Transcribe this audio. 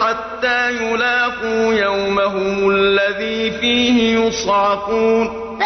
حتى يلاقوا يومهم الذي فيه يصعقون.